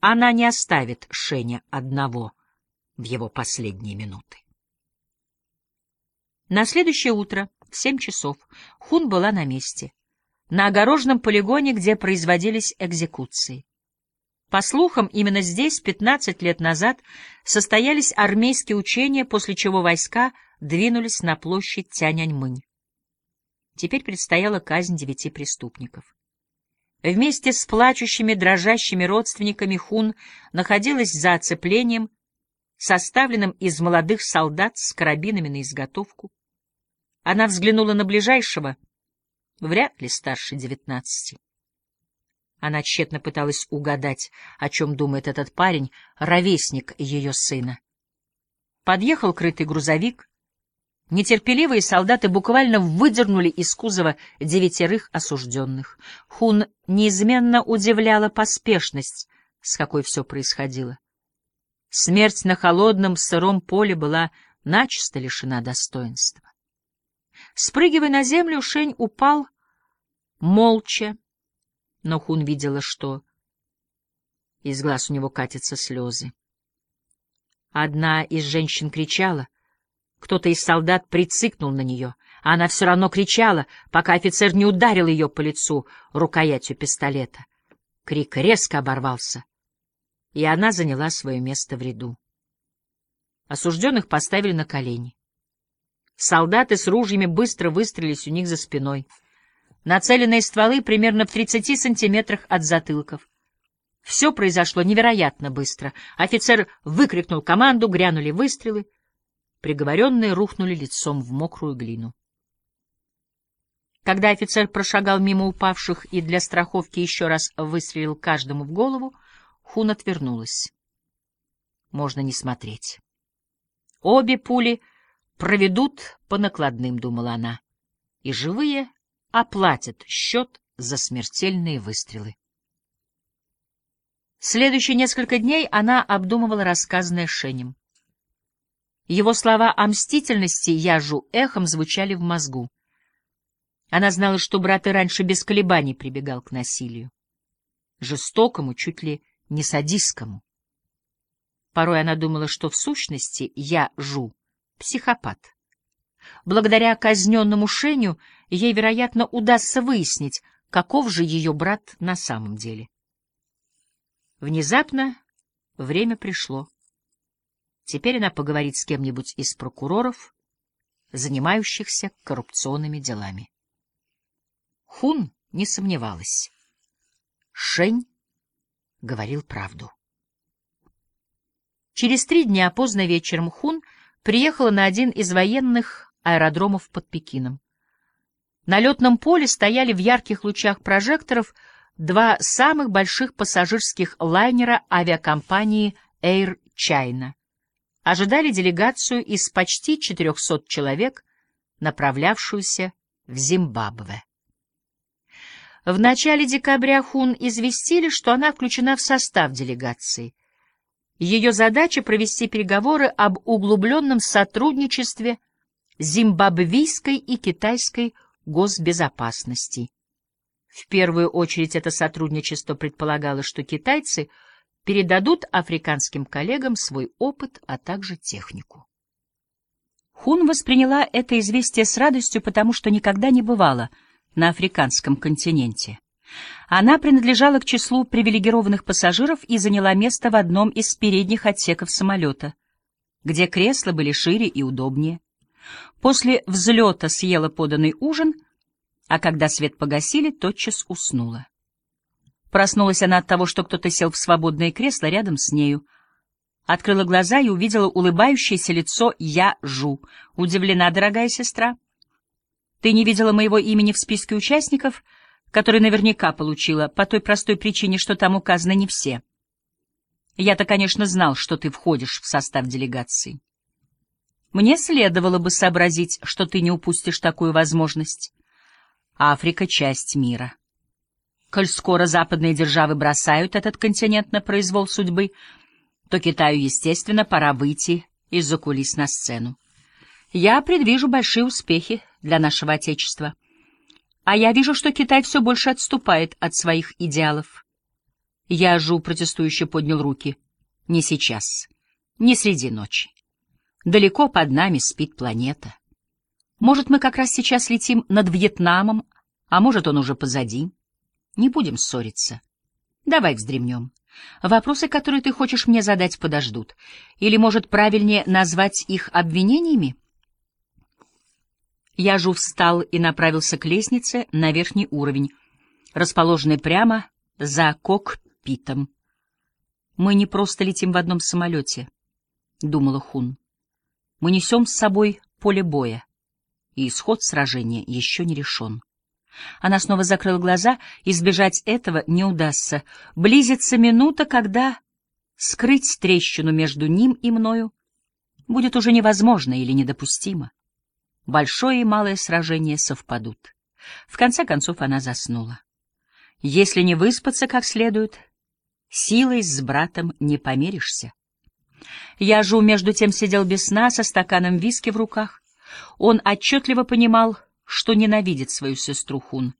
она не оставит Шеня одного в его последние минуты. На следующее утро в семь часов Хун была на месте, на огороженном полигоне, где производились экзекуции. По слухам, именно здесь 15 лет назад состоялись армейские учения, после чего войска двинулись на площадь Тяньаньмынь. Теперь предстояла казнь девяти преступников. Вместе с плачущими, дрожащими родственниками Хун находилась за оцеплением, составленным из молодых солдат с карабинами на изготовку. Она взглянула на ближайшего, вряд ли старше девятнадцати. Она тщетно пыталась угадать, о чем думает этот парень, ровесник ее сына. Подъехал крытый грузовик, Нетерпеливые солдаты буквально выдернули из кузова девятерых осужденных. Хун неизменно удивляла поспешность, с какой все происходило. Смерть на холодном сыром поле была начисто лишена достоинства. Спрыгивая на землю, Шень упал молча, но Хун видела, что из глаз у него катятся слезы. Одна из женщин кричала — кто-то из солдат прицикнул на нее, а она все равно кричала, пока офицер не ударил ее по лицу рукоятью пистолета. Крик резко оборвался, и она заняла свое место в ряду. Осужденных поставили на колени. Солдаты с ружьями быстро выстрелились у них за спиной. Нацеленные стволы примерно в 30 сантиметрах от затылков. Все произошло невероятно быстро. Офицер выкрикнул команду, грянули выстрелы — Приговоренные рухнули лицом в мокрую глину. Когда офицер прошагал мимо упавших и для страховки еще раз выстрелил каждому в голову, Хун отвернулась. Можно не смотреть. Обе пули проведут по накладным, думала она, и живые оплатят счет за смертельные выстрелы. Следующие несколько дней она обдумывала рассказанное Шенем. Его слова о мстительности Яжу эхом звучали в мозгу. Она знала, что брат и раньше без колебаний прибегал к насилию. Жестокому, чуть ли не садистскому. Порой она думала, что в сущности я Жу — психопат. Благодаря казненному Шеню ей, вероятно, удастся выяснить, каков же ее брат на самом деле. Внезапно время пришло. Теперь она поговорит с кем-нибудь из прокуроров, занимающихся коррупционными делами. Хун не сомневалась. Шень говорил правду. Через три дня поздно вечером Хун приехала на один из военных аэродромов под Пекином. На летном поле стояли в ярких лучах прожекторов два самых больших пассажирских лайнера авиакомпании Air China ожидали делегацию из почти 400 человек, направлявшуюся в Зимбабве. В начале декабря Хун известили, что она включена в состав делегации. Ее задача — провести переговоры об углубленном сотрудничестве зимбабвийской и китайской госбезопасности. В первую очередь это сотрудничество предполагало, что китайцы — передадут африканским коллегам свой опыт, а также технику. Хун восприняла это известие с радостью, потому что никогда не бывала на африканском континенте. Она принадлежала к числу привилегированных пассажиров и заняла место в одном из передних отсеков самолета, где кресла были шире и удобнее. После взлета съела поданный ужин, а когда свет погасили, тотчас уснула. Проснулась она от того, что кто-то сел в свободное кресло рядом с нею. Открыла глаза и увидела улыбающееся лицо Я Жу. «Удивлена, дорогая сестра? Ты не видела моего имени в списке участников, который наверняка получила, по той простой причине, что там указаны не все. Я-то, конечно, знал, что ты входишь в состав делегации. Мне следовало бы сообразить, что ты не упустишь такую возможность. Африка — часть мира». Коль скоро западные державы бросают этот континент на произвол судьбы, то Китаю, естественно, пора выйти из-за кулис на сцену. Я предвижу большие успехи для нашего Отечества. А я вижу, что Китай все больше отступает от своих идеалов. Я жу протестующе поднял руки. Не сейчас, не среди ночи. Далеко под нами спит планета. Может, мы как раз сейчас летим над Вьетнамом, а может, он уже позади. Не будем ссориться. Давай вздремнем. Вопросы, которые ты хочешь мне задать, подождут. Или, может, правильнее назвать их обвинениями? Я жу встал и направился к лестнице на верхний уровень, расположенный прямо за кокпитом. Мы не просто летим в одном самолете, — думала Хун. Мы несем с собой поле боя и исход сражения еще не решен. Она снова закрыла глаза, избежать этого не удастся. Близится минута, когда скрыть трещину между ним и мною будет уже невозможно или недопустимо. Большое и малое сражение совпадут. В конце концов она заснула. Если не выспаться как следует, силой с братом не померишься. Я же между тем сидел без сна со стаканом виски в руках, он отчетливо понимал, что ненавидит свою сестру Хун.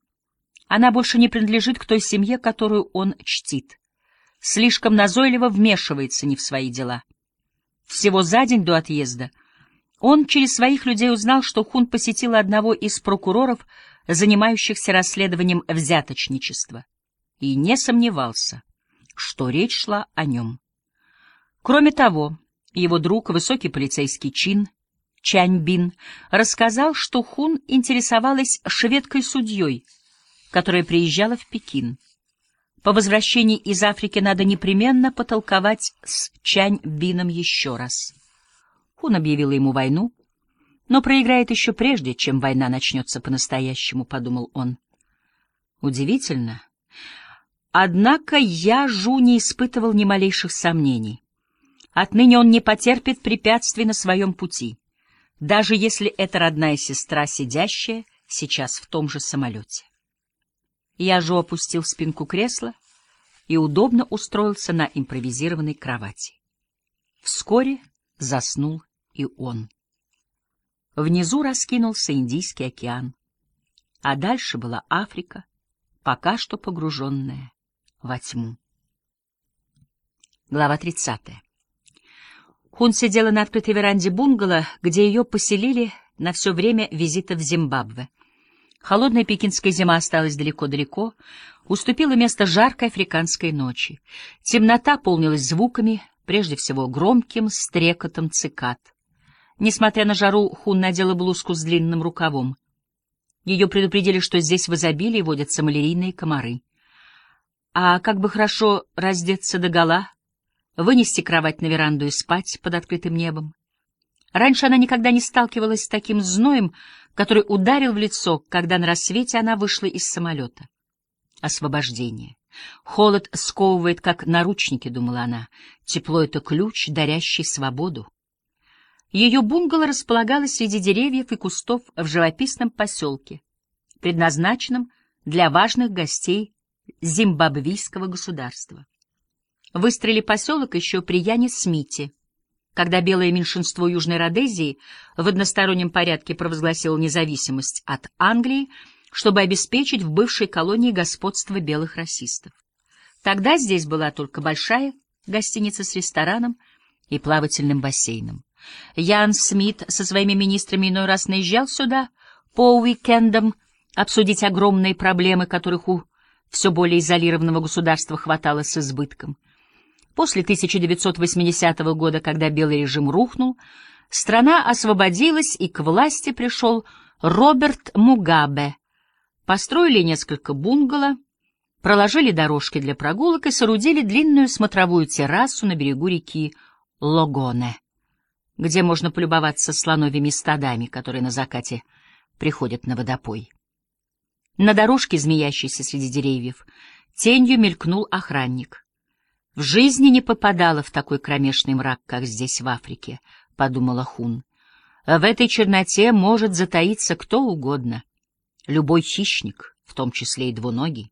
Она больше не принадлежит к той семье, которую он чтит. Слишком назойливо вмешивается не в свои дела. Всего за день до отъезда он через своих людей узнал, что Хун посетила одного из прокуроров, занимающихся расследованием взяточничества, и не сомневался, что речь шла о нем. Кроме того, его друг, высокий полицейский чин, Чаньбин рассказал, что Хун интересовалась шведкой-судьей, которая приезжала в Пекин. По возвращении из Африки надо непременно потолковать с Чаньбином еще раз. Хун объявила ему войну, но проиграет еще прежде, чем война начнется по-настоящему, — подумал он. Удивительно. Однако я Жу не испытывал ни малейших сомнений. Отныне он не потерпит препятствий на своем пути даже если это родная сестра, сидящая сейчас в том же самолете. Я же опустил спинку кресла и удобно устроился на импровизированной кровати. Вскоре заснул и он. Внизу раскинулся Индийский океан, а дальше была Африка, пока что погруженная во тьму. Глава тридцатая. Хун сидела на открытой веранде бунгало, где ее поселили на все время визита в Зимбабве. Холодная пекинская зима осталась далеко-далеко, уступила место жаркой африканской ночи. Темнота полнилась звуками, прежде всего громким стрекотом цикад. Несмотря на жару, Хун надела блузку с длинным рукавом. Ее предупредили, что здесь в изобилии водятся малярийные комары. А как бы хорошо раздеться догола, вынести кровать на веранду и спать под открытым небом. Раньше она никогда не сталкивалась с таким зноем, который ударил в лицо, когда на рассвете она вышла из самолета. Освобождение. Холод сковывает, как наручники, думала она. Тепло — это ключ, дарящий свободу. Ее бунгало располагалось среди деревьев и кустов в живописном поселке, предназначенном для важных гостей зимбабвийского государства. Выстроили поселок еще при Яне Смите, когда белое меньшинство Южной Родезии в одностороннем порядке провозгласило независимость от Англии, чтобы обеспечить в бывшей колонии господство белых расистов. Тогда здесь была только большая гостиница с рестораном и плавательным бассейном. Ян Смит со своими министрами иной раз наезжал сюда по уикендам обсудить огромные проблемы, которых у все более изолированного государства хватало с избытком — После 1980 года, когда белый режим рухнул, страна освободилась, и к власти пришел Роберт Мугабе. Построили несколько бунгало, проложили дорожки для прогулок и соорудили длинную смотровую террасу на берегу реки Логоне, где можно полюбоваться слоновыми стадами, которые на закате приходят на водопой. На дорожке, змеящейся среди деревьев, тенью мелькнул охранник. В жизни не попадала в такой кромешный мрак, как здесь, в Африке, — подумала Хун. В этой черноте может затаиться кто угодно, любой хищник, в том числе и двуногий.